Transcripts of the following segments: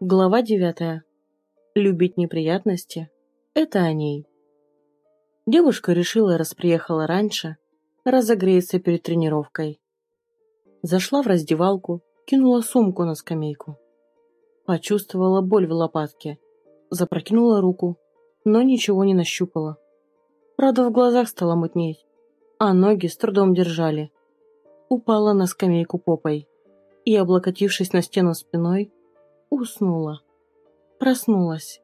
Глава девятая. Любить неприятности – это о ней. Девушка решила, раз приехала раньше, разогреется перед тренировкой. Зашла в раздевалку, кинула сумку на скамейку. Почувствовала боль в лопатке, запрокинула руку, но ничего не нащупала. Правда, в глазах стало мутнеть, а ноги с трудом держали. Упала на скамейку попой и, облокотившись на стену спиной, Уснула. Проснулась.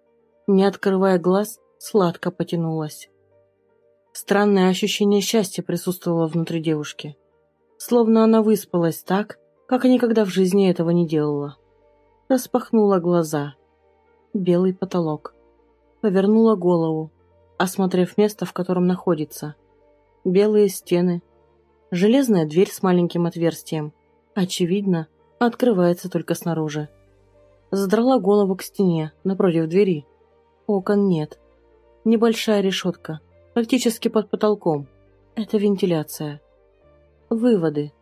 Не открывая глаз, сладко потянулась. Странное ощущение счастья присутствовало внутри девушки. Словно она выспалась так, как никогда в жизни этого не делала. Распахнула глаза. Белый потолок. Повернула голову, осмотрев место, в котором находится. Белые стены. Железная дверь с маленьким отверстием. Очевидно, открывается только снаружи. Задрала голову к стене, напротив двери. Окон нет. Небольшая решетка, практически под потолком. Это вентиляция. Выводы.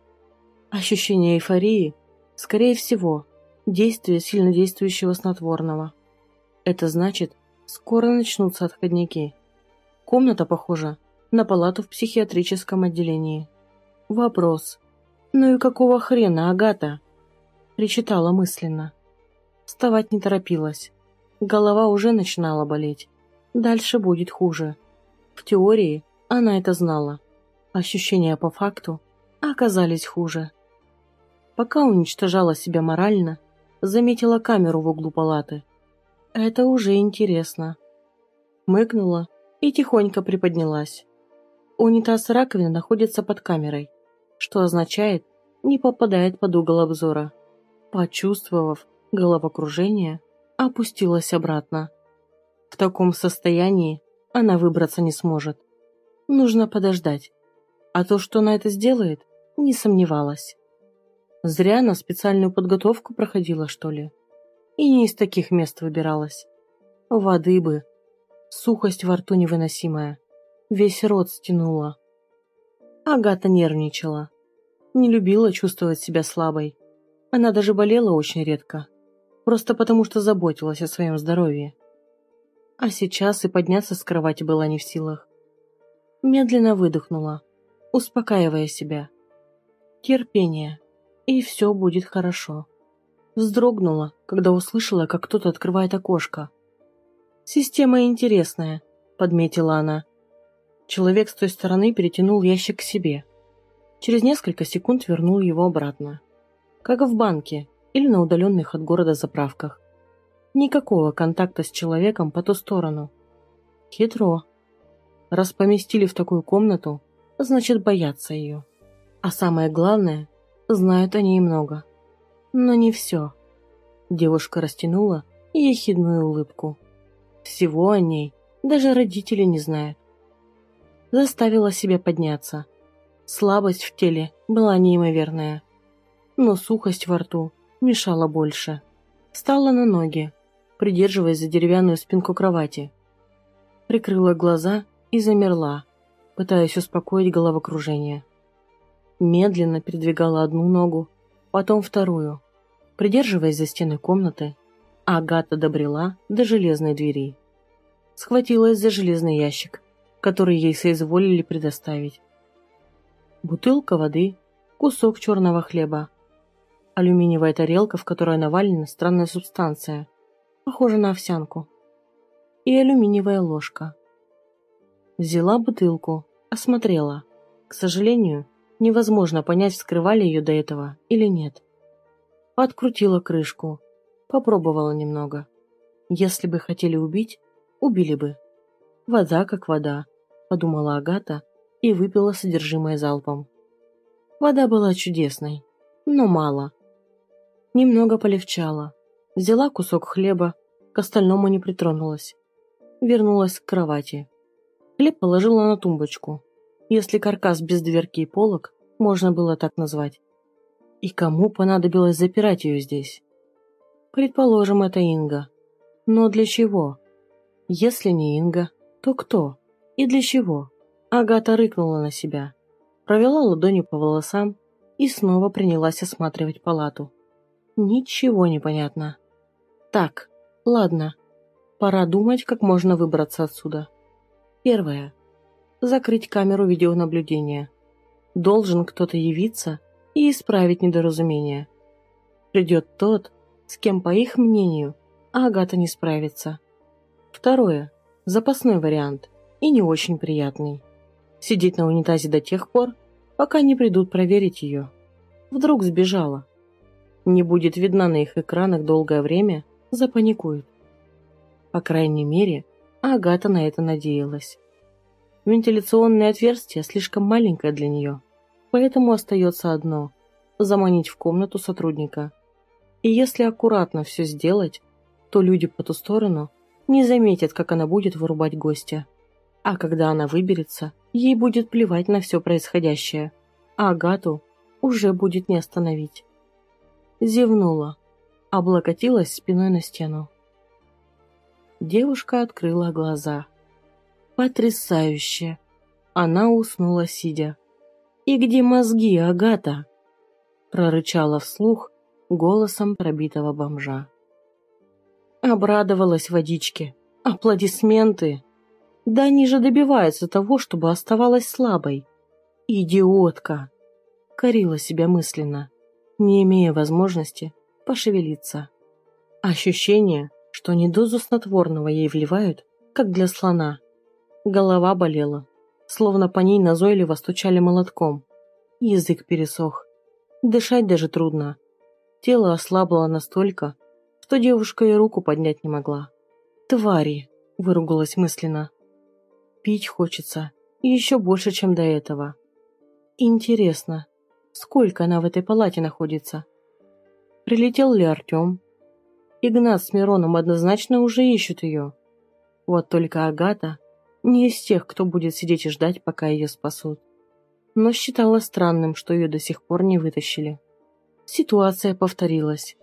Ощущение эйфории, скорее всего, действие сильнодействующего снотворного. Это значит, скоро начнутся отходники. Комната похожа на палату в психиатрическом отделении. Вопрос. Ну и какого хрена, Агата? Причитала мысленно. Вставать не торопилась. Голова уже начинала болеть. Дальше будет хуже. В теории она это знала. Ощущения по факту оказались хуже. Пока уничтожала себя морально, заметила камеру в углу палаты. Это уже интересно. Мыкнула и тихонько приподнялась. Унитаз раковины находится под камерой, что означает, не попадает под угол обзора. Почувствовав, головокружение, опустилась обратно. В таком состоянии она выбраться не сможет. Нужно подождать. А то, что она это сделает, не сомневалась. Зря она специальную подготовку проходила, что ли. И не из таких мест выбиралась. Воды бы. Сухость во рту невыносимая. Весь рот стянула. Агата нервничала. Не любила чувствовать себя слабой. Она даже болела очень редко просто потому что заботилась о своем здоровье. А сейчас и подняться с кровати была не в силах. Медленно выдохнула, успокаивая себя. Терпение, и все будет хорошо. Вздрогнула, когда услышала, как кто-то открывает окошко. «Система интересная», — подметила она. Человек с той стороны перетянул ящик к себе. Через несколько секунд вернул его обратно. Как в банке, или на удаленных от города заправках. Никакого контакта с человеком по ту сторону. Хитро. Раз поместили в такую комнату, значит боятся ее. А самое главное, знают о ней много. Но не все. Девушка растянула ехидную улыбку. Всего о ней даже родители не знают. Заставила себя подняться. Слабость в теле была неимоверная. Но сухость во рту мешало больше. Встала на ноги, придерживаясь за деревянную спинку кровати. Прикрыла глаза и замерла, пытаясь успокоить головокружение. Медленно передвигала одну ногу, потом вторую. Придерживаясь за стены комнаты, Агата добрела до железной двери. Схватилась за железный ящик, который ей соизволили предоставить. Бутылка воды, кусок черного хлеба, Алюминиевая тарелка, в которой навалена странная субстанция, похожа на овсянку. И алюминиевая ложка. Взяла бутылку, осмотрела. К сожалению, невозможно понять, вскрывали ее до этого или нет. Открутила крышку, попробовала немного. Если бы хотели убить, убили бы. Вода как вода, подумала Агата и выпила содержимое залпом. Вода была чудесной, но мало. Немного полегчало. Взяла кусок хлеба, к остальному не притронулась. Вернулась к кровати. Хлеб положила на тумбочку, если каркас без дверки и полок можно было так назвать. И кому понадобилось запирать ее здесь? Предположим, это Инга. Но для чего? Если не Инга, то кто? И для чего? Агата рыкнула на себя. Провела ладонью по волосам и снова принялась осматривать палату. Ничего не понятно. Так, ладно. Пора думать, как можно выбраться отсюда. Первое. Закрыть камеру видеонаблюдения. Должен кто-то явиться и исправить недоразумение. Придет тот, с кем, по их мнению, Агата не справится. Второе. Запасной вариант. И не очень приятный. Сидеть на унитазе до тех пор, пока не придут проверить ее. Вдруг сбежала. Не будет видна на их экранах долгое время, запаникуют. По крайней мере, Агата на это надеялась. Вентиляционное отверстие слишком маленькое для нее, поэтому остается одно – заманить в комнату сотрудника. И если аккуратно все сделать, то люди по ту сторону не заметят, как она будет вырубать гостя. А когда она выберется, ей будет плевать на все происходящее, а Агату уже будет не остановить. Зевнула, облокотилась спиной на стену. Девушка открыла глаза. Потрясающе! Она уснула сидя. «И где мозги, Агата?» прорычала вслух голосом пробитого бомжа. Обрадовалась водичке. Аплодисменты. Да они же добиваются того, чтобы оставалась слабой. Идиотка. Корила себя мысленно, не имея возможности пошевелиться. Ощущение, что не дозу снотворного ей вливают, как для слона. Голова болела, словно по ней назойливо стучали молотком. Язык пересох. Дышать даже трудно. Тело ослабло настолько, что девушка и руку поднять не могла. «Твари!» – выругалась мысленно. «Пить хочется, и еще больше, чем до этого. Интересно, сколько она в этой палате находится? Прилетел ли Артем? Игнат с Мироном однозначно уже ищут ее. Вот только Агата не из тех, кто будет сидеть и ждать, пока ее спасут. Но считала странным, что ее до сих пор не вытащили. Ситуация повторилась.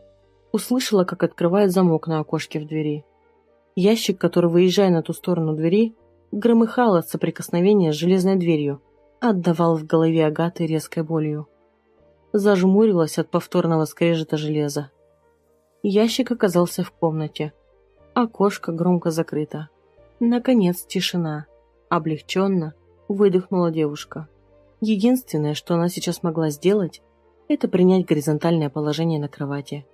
Услышала, как открывает замок на окошке в двери. Ящик, который, выезжая на ту сторону двери, громыхал от соприкосновения с железной дверью, отдавал в голове Агаты резкой болью. Зажмурилась от повторного скрежета железа. Ящик оказался в комнате. Окошко громко закрыто. Наконец тишина. Облегченно выдохнула девушка. Единственное, что она сейчас могла сделать, это принять горизонтальное положение на кровати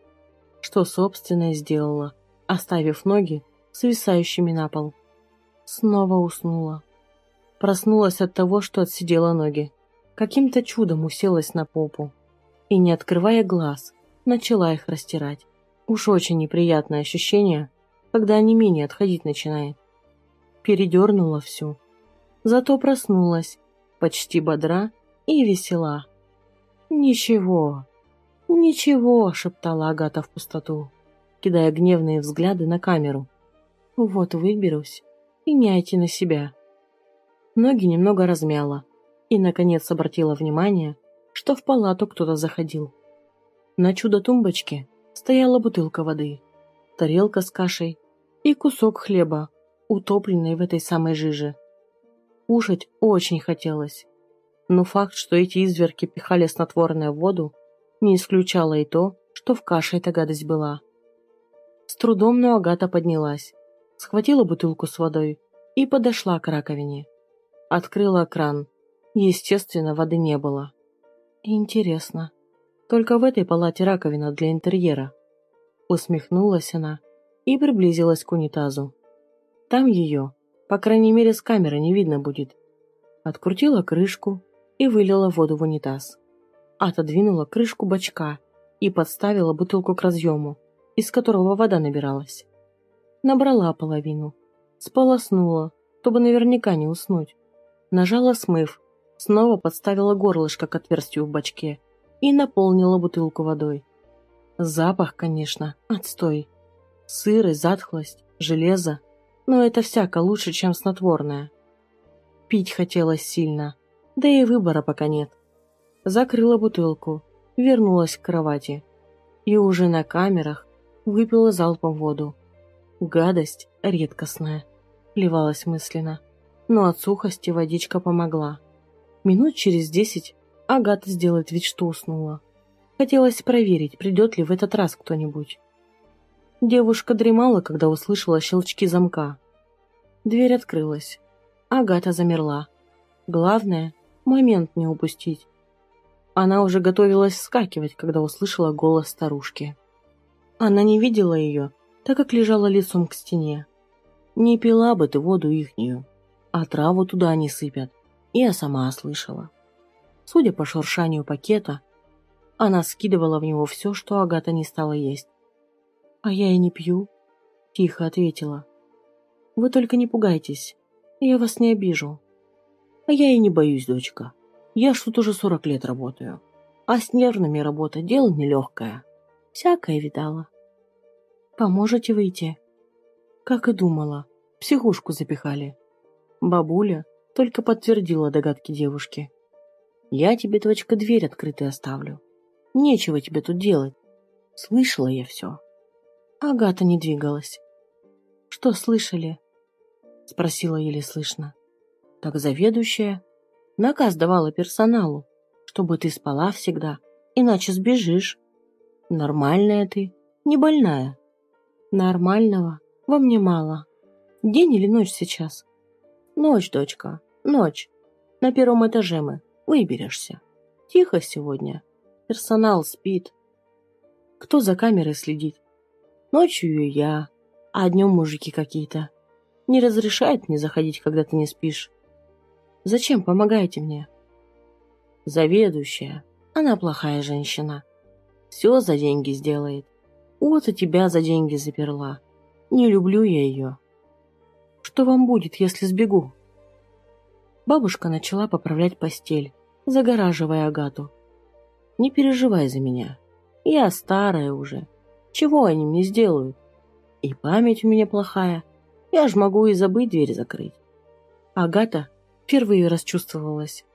что собственное сделала, оставив ноги свисающими на пол. Снова уснула. Проснулась от того, что отсидела ноги. Каким-то чудом уселась на попу. И, не открывая глаз, начала их растирать. Уж очень неприятное ощущение, когда онемение отходить начинает. Передернула всю. Зато проснулась, почти бодра и весела. Ничего, «Ничего», — шептала Агата в пустоту, кидая гневные взгляды на камеру. «Вот выберусь, и няйте на себя». Ноги немного размяла и, наконец, обратила внимание, что в палату кто-то заходил. На чудо-тумбочке стояла бутылка воды, тарелка с кашей и кусок хлеба, утопленный в этой самой жиже. Кушать очень хотелось, но факт, что эти изверки пихали снотворное в воду, не исключало и то, что в каше эта гадость была. С трудом, но Агата поднялась, схватила бутылку с водой и подошла к раковине. Открыла кран. Естественно, воды не было. Интересно, только в этой палате раковина для интерьера. Усмехнулась она и приблизилась к унитазу. Там ее, по крайней мере, с камеры не видно будет. Открутила крышку и вылила воду в унитаз отодвинула крышку бачка и подставила бутылку к разъему, из которого вода набиралась. Набрала половину, сполоснула, чтобы наверняка не уснуть. Нажала смыв, снова подставила горлышко к отверстию в бачке и наполнила бутылку водой. Запах, конечно, отстой. Сырость, затхлость, железо, но это всяко лучше, чем снотворное. Пить хотелось сильно, да и выбора пока нет закрыла бутылку, вернулась к кровати и уже на камерах выпила залпом воду. Гадость редкостная, плевалась мысленно, но от сухости водичка помогла. Минут через десять Агата сделает вид, что уснула. Хотелось проверить, придет ли в этот раз кто-нибудь. Девушка дремала, когда услышала щелчки замка. Дверь открылась. Агата замерла. Главное — момент не упустить. Она уже готовилась вскакивать, когда услышала голос старушки. Она не видела ее, так как лежала лицом к стене. Не пила бы ты воду ихнюю, а траву туда не сыпят. И я сама слышала. Судя по шуршанию пакета, она скидывала в него все, что Агата не стала есть. «А я и не пью», — тихо ответила. «Вы только не пугайтесь, я вас не обижу». «А я и не боюсь, дочка. Я ж тут уже сорок лет работаю. А с нервными работа дело нелегкое. Всякое видала». «Поможете выйти?» Как и думала, психушку запихали. Бабуля только подтвердила догадки девушки. «Я тебе, дочка, дверь открытой оставлю. Нечего тебе тут делать. Слышала я все». Агата не двигалась. «Что слышали?» — спросила еле слышно. «Так заведующая наказ давала персоналу, чтобы ты спала всегда, иначе сбежишь. Нормальная ты, не больная». «Нормального во мне мало. День или ночь сейчас?» «Ночь, дочка, ночь. На первом этаже мы. Выберешься. Тихо сегодня. Персонал спит. Кто за камерой следит? Ночью я, а днем мужики какие-то. Не разрешает мне заходить, когда ты не спишь. Зачем помогаете мне? Заведующая. Она плохая женщина. Все за деньги сделает. Вот и тебя за деньги заперла. Не люблю я ее. Что вам будет, если сбегу? Бабушка начала поправлять постель, загораживая Агату. «Не переживай за меня. Я старая уже. Чего они мне сделают? И память у меня плохая. Я ж могу и забыть дверь закрыть». Агата впервые расчувствовалась.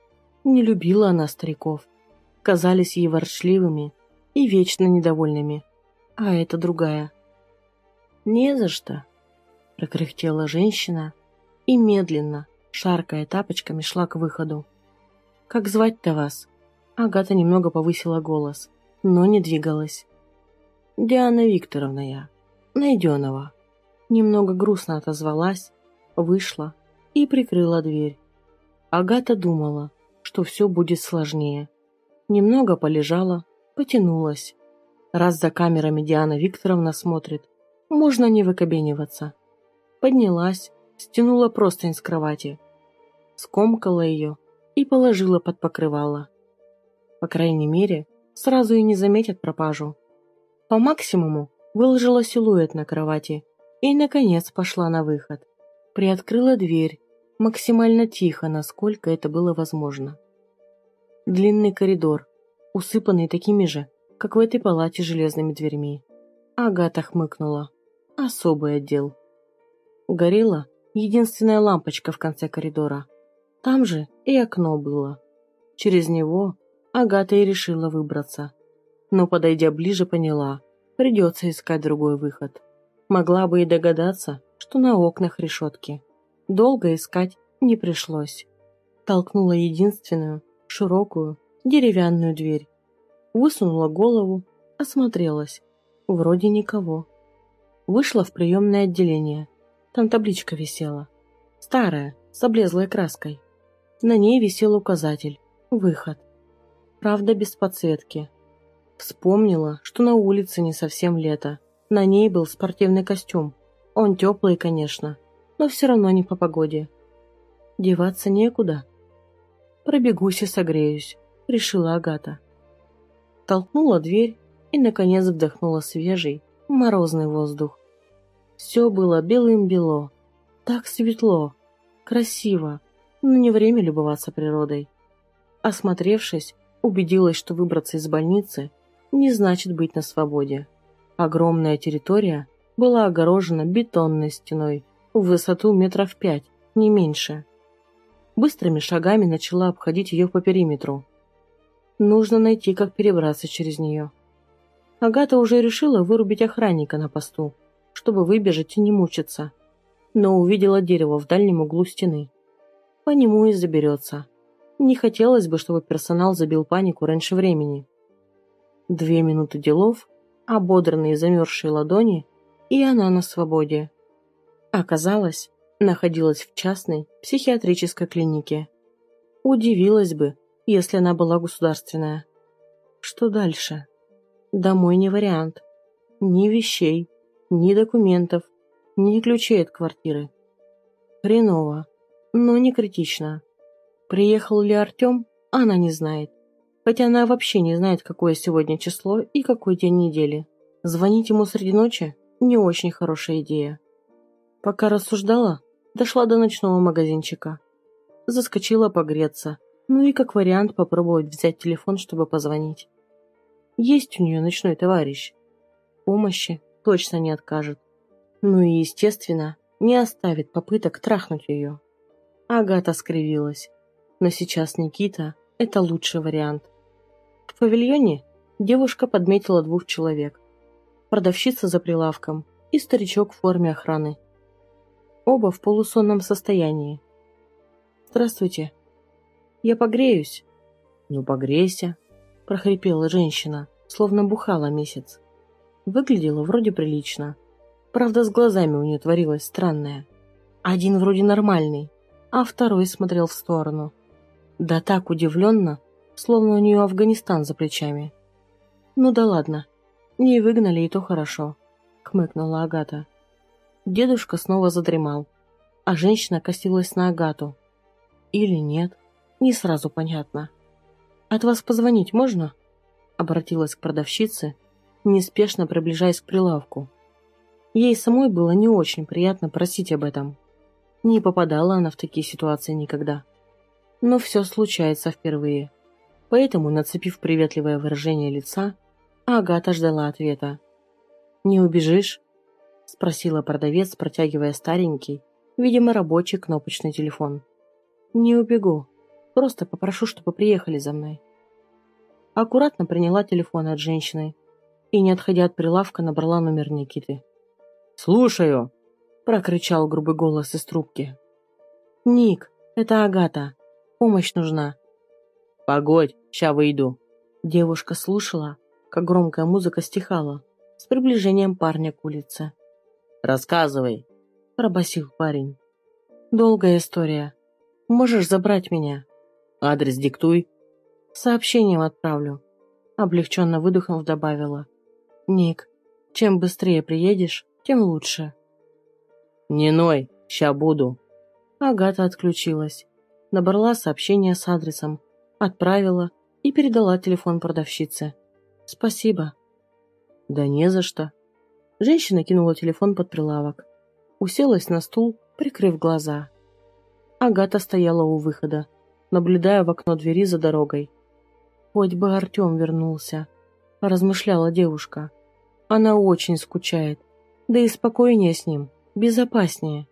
Не любила она стариков. Казались ей ворчливыми и вечно недовольными. А это другая. «Не за что», — прокряхтела женщина и медленно, шаркая тапочками, шла к выходу. «Как звать-то вас?» Агата немного повысила голос, но не двигалась. «Диана Викторовна я, Найденова». Немного грустно отозвалась, вышла и прикрыла дверь. Агата думала, что все будет сложнее. Немного полежала, потянулась. Раз за камерами Диана Викторовна смотрит, можно не выкобениваться. Поднялась, стянула простынь с кровати, скомкала ее и положила под покрывало. По крайней мере, сразу и не заметят пропажу. По максимуму выложила силуэт на кровати и, наконец, пошла на выход. Приоткрыла дверь, максимально тихо, насколько это было возможно. Длинный коридор, усыпанный такими же, как в этой палате железными дверьми. Агата хмыкнула. Особый отдел. Горела единственная лампочка в конце коридора. Там же и окно было. Через него Агата и решила выбраться. Но, подойдя ближе, поняла, придется искать другой выход. Могла бы и догадаться, что на окнах решетки. Долго искать не пришлось. Толкнула единственную, широкую, деревянную дверь. Высунула голову, осмотрелась. Вроде никого. Вышла в приемное отделение – там табличка висела. Старая, с облезлой краской. На ней висел указатель «Выход». Правда, без подсветки. Вспомнила, что на улице не совсем лето. На ней был спортивный костюм. Он теплый, конечно, но все равно не по погоде. Деваться некуда. Пробегусь и согреюсь, решила Агата. Толкнула дверь и, наконец, вдохнула свежий, морозный воздух. Все было белым-бело. Так светло, красиво, но не время любоваться природой. Осмотревшись, убедилась, что выбраться из больницы не значит быть на свободе. Огромная территория была огорожена бетонной стеной в высоту метров пять, не меньше. Быстрыми шагами начала обходить ее по периметру. Нужно найти, как перебраться через нее. Агата уже решила вырубить охранника на посту, чтобы выбежать и не мучиться. Но увидела дерево в дальнем углу стены. По нему и заберется. Не хотелось бы, чтобы персонал забил панику раньше времени. Две минуты делов, ободранные замерзшие ладони, и она на свободе. Оказалось, находилась в частной психиатрической клинике. Удивилась бы, если она была государственная. Что дальше? Домой не вариант. Ни вещей, ни документов, ни ключей от квартиры. Хреново, но не критично. Приехал ли Артем, она не знает. Хотя она вообще не знает, какое сегодня число и какой день недели. Звонить ему среди ночи – не очень хорошая идея. Пока рассуждала, дошла до ночного магазинчика. Заскочила погреться, ну и как вариант попробовать взять телефон, чтобы позвонить. Есть у нее ночной товарищ. Помощи точно не откажет. Ну и, естественно, не оставит попыток трахнуть ее. Агата скривилась но сейчас Никита – это лучший вариант. В павильоне девушка подметила двух человек. Продавщица за прилавком и старичок в форме охраны. Оба в полусонном состоянии. «Здравствуйте. Я погреюсь». «Ну, погрейся», – прохрипела женщина, словно бухала месяц. Выглядела вроде прилично. Правда, с глазами у нее творилось странное. Один вроде нормальный, а второй смотрел в сторону. Да так удивленно, словно у нее Афганистан за плечами. «Ну да ладно, не выгнали, и то хорошо», — хмыкнула Агата. Дедушка снова задремал, а женщина косилась на Агату. Или нет, не сразу понятно. «От вас позвонить можно?» — обратилась к продавщице, неспешно приближаясь к прилавку. Ей самой было не очень приятно просить об этом. Не попадала она в такие ситуации никогда но все случается впервые. Поэтому, нацепив приветливое выражение лица, Агата ждала ответа. «Не убежишь?» – спросила продавец, протягивая старенький, видимо, рабочий кнопочный телефон. «Не убегу. Просто попрошу, чтобы приехали за мной». Аккуратно приняла телефон от женщины и, не отходя от прилавка, набрала номер Никиты. «Слушаю!» – прокричал грубый голос из трубки. «Ник, это Агата. Помощь нужна. Погодь, ща выйду. Девушка слушала, как громкая музыка стихала с приближением парня к улице. Рассказывай, пробасил парень. Долгая история. Можешь забрать меня? Адрес диктуй. Сообщением отправлю. Облегченно выдохнув, добавила. Ник, чем быстрее приедешь, тем лучше. Не ной, ща буду. Агата отключилась набрала сообщение с адресом, отправила и передала телефон продавщице. «Спасибо». «Да не за что». Женщина кинула телефон под прилавок. Уселась на стул, прикрыв глаза. Агата стояла у выхода, наблюдая в окно двери за дорогой. «Хоть бы Артем вернулся», – размышляла девушка. «Она очень скучает, да и спокойнее с ним, безопаснее».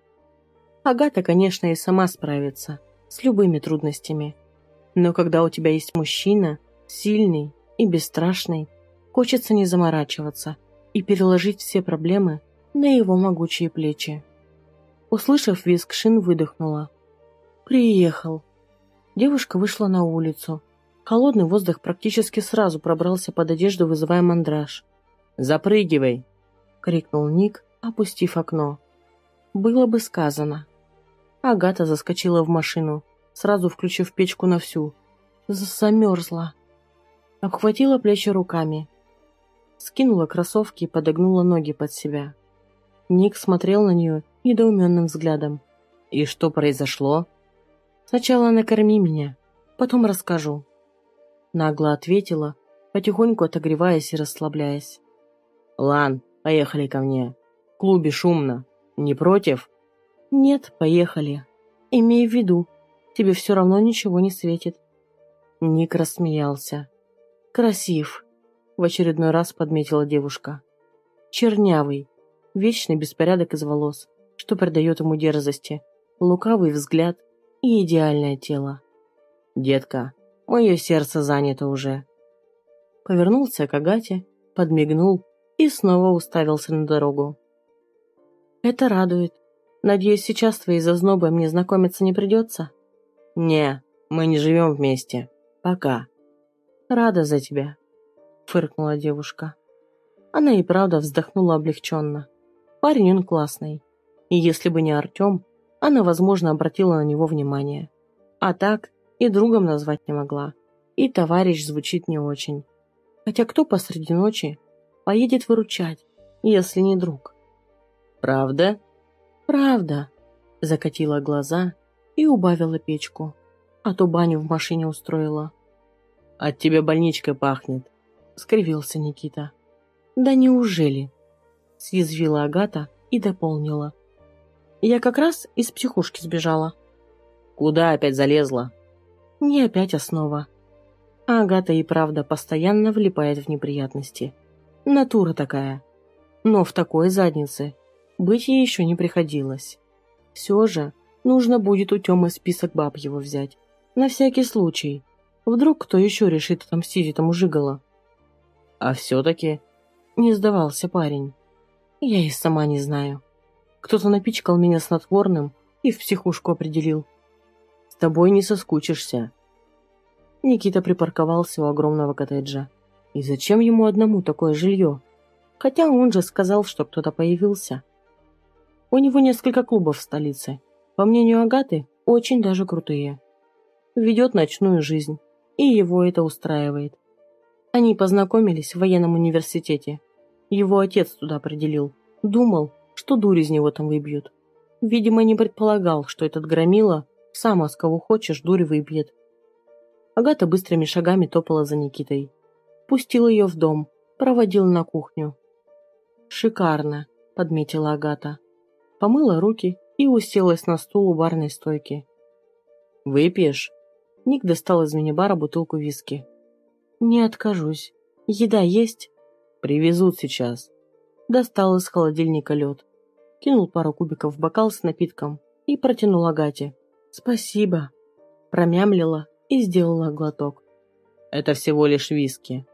Агата, конечно, и сама справится с любыми трудностями. Но когда у тебя есть мужчина, сильный и бесстрашный, хочется не заморачиваться и переложить все проблемы на его могучие плечи. Услышав визг шин, выдохнула. «Приехал». Девушка вышла на улицу. Холодный воздух практически сразу пробрался под одежду, вызывая мандраж. «Запрыгивай!» — крикнул Ник, опустив окно. Было бы сказано. Агата заскочила в машину, сразу включив печку на всю. Замерзла. Обхватила плечи руками. Скинула кроссовки и подогнула ноги под себя. Ник смотрел на нее недоуменным взглядом. «И что произошло?» «Сначала накорми меня, потом расскажу». Нагло ответила, потихоньку отогреваясь и расслабляясь. «Лан, поехали ко мне. В клубе шумно. Не против?» «Нет, поехали. Имей в виду, тебе все равно ничего не светит». Ник рассмеялся. «Красив», — в очередной раз подметила девушка. «Чернявый, вечный беспорядок из волос, что придает ему дерзости, лукавый взгляд и идеальное тело. Детка, мое сердце занято уже». Повернулся к Агате, подмигнул и снова уставился на дорогу. «Это радует», Надеюсь, сейчас твоей зазнобой мне знакомиться не придется? Не, Мы не живем вместе. Пока. Рада за тебя, фыркнула девушка. Она и правда вздохнула облегченно. Парень он классный. И если бы не Артем, она, возможно, обратила на него внимание. А так и другом назвать не могла. И товарищ звучит не очень. Хотя кто посреди ночи поедет выручать, если не друг? «Правда?» «Правда», — закатила глаза и убавила печку, а то баню в машине устроила. «От тебя больничкой пахнет», — скривился Никита. «Да неужели?» — съязвила Агата и дополнила. «Я как раз из психушки сбежала». «Куда опять залезла?» «Не опять основа». А Агата и правда постоянно влипает в неприятности. Натура такая. Но в такой заднице быть ей еще не приходилось. Все же нужно будет у Темы список баб его взять. На всякий случай. Вдруг кто еще решит отомстить этому жигало. А все-таки не сдавался парень. Я и сама не знаю. Кто-то напичкал меня снотворным и в психушку определил. С тобой не соскучишься. Никита припарковался у огромного коттеджа. И зачем ему одному такое жилье? Хотя он же сказал, что кто-то появился. У него несколько клубов в столице. По мнению Агаты, очень даже крутые. Ведет ночную жизнь, и его это устраивает. Они познакомились в военном университете. Его отец туда определил. Думал, что дурь из него там выбьют. Видимо, не предполагал, что этот громила сам с кого хочешь дурь выбьет. Агата быстрыми шагами топала за Никитой. Пустил ее в дом, проводил на кухню. «Шикарно», — подметила Агата. Помыла руки и уселась на стул у барной стойки. «Выпьешь?» Ник достал из мини-бара бутылку виски. «Не откажусь. Еда есть?» «Привезут сейчас». Достал из холодильника лед. Кинул пару кубиков в бокал с напитком и протянул Агате. «Спасибо». Промямлила и сделала глоток. «Это всего лишь виски».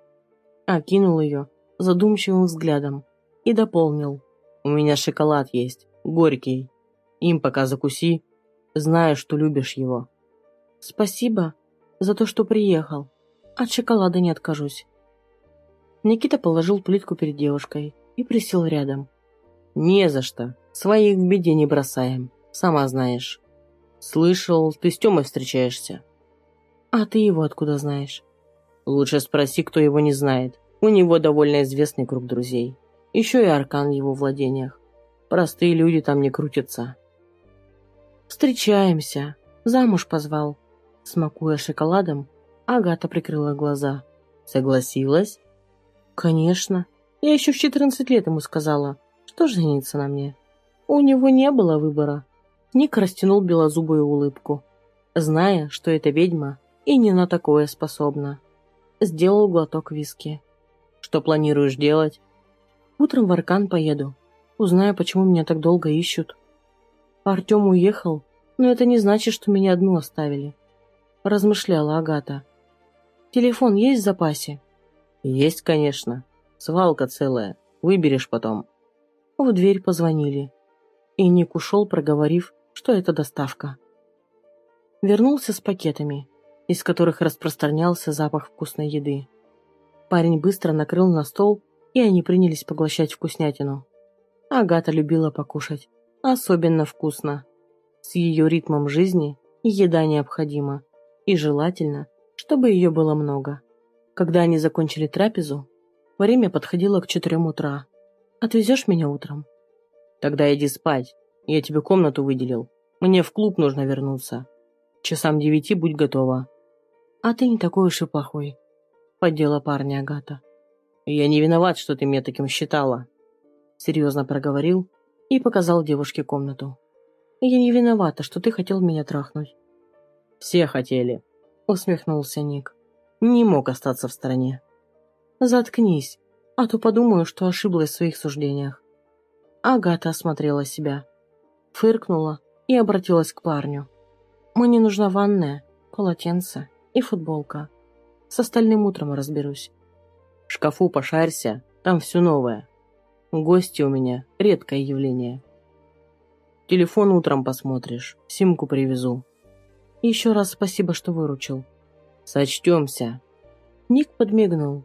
Окинул ее задумчивым взглядом и дополнил. «У меня шоколад есть, горький. Им пока закуси. Знаю, что любишь его». «Спасибо за то, что приехал. От шоколада не откажусь. Никита положил плитку перед девушкой и присел рядом. «Не за что. Своих в беде не бросаем. Сама знаешь. Слышал, ты с Тёмой встречаешься». «А ты его откуда знаешь?» «Лучше спроси, кто его не знает. У него довольно известный круг друзей. Еще и Аркан в его владениях. Простые люди там не крутятся». «Встречаемся. Замуж позвал». Смакуя шоколадом, Агата прикрыла глаза. Согласилась? Конечно. Я еще в 14 лет ему сказала, что жениться на мне. У него не было выбора. Ник растянул белозубую улыбку, зная, что эта ведьма и не на такое способна. Сделал глоток виски. Что планируешь делать? Утром в Аркан поеду. Узнаю, почему меня так долго ищут. Артем уехал, но это не значит, что меня одну оставили. Размышляла Агата. Телефон есть в запасе? Есть, конечно. Свалка целая. Выберешь потом. В дверь позвонили. И Ник ушел, проговорив, что это доставка. Вернулся с пакетами, из которых распространялся запах вкусной еды. Парень быстро накрыл на стол, и они принялись поглощать вкуснятину. Агата любила покушать. Особенно вкусно. С ее ритмом жизни еда необходима. И желательно чтобы ее было много. Когда они закончили трапезу, время подходило к четырем утра. «Отвезешь меня утром?» «Тогда иди спать. Я тебе комнату выделил. Мне в клуб нужно вернуться. Часам девяти будь готова». «А ты не такой уж и плохой», — поддела парня Агата. «Я не виноват, что ты меня таким считала», — серьезно проговорил и показал девушке комнату. «Я не виновата, что ты хотел меня трахнуть». «Все хотели», усмехнулся Ник. Не мог остаться в стороне. Заткнись, а то подумаю, что ошиблась в своих суждениях. Агата осмотрела себя, фыркнула и обратилась к парню. Мне нужна ванная, полотенце и футболка. С остальным утром разберусь. В шкафу пошарься, там все новое. Гости у меня – редкое явление. Телефон утром посмотришь, симку привезу. Еще раз спасибо, что выручил. Сочтемся. Ник подмигнул,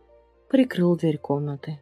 прикрыл дверь комнаты.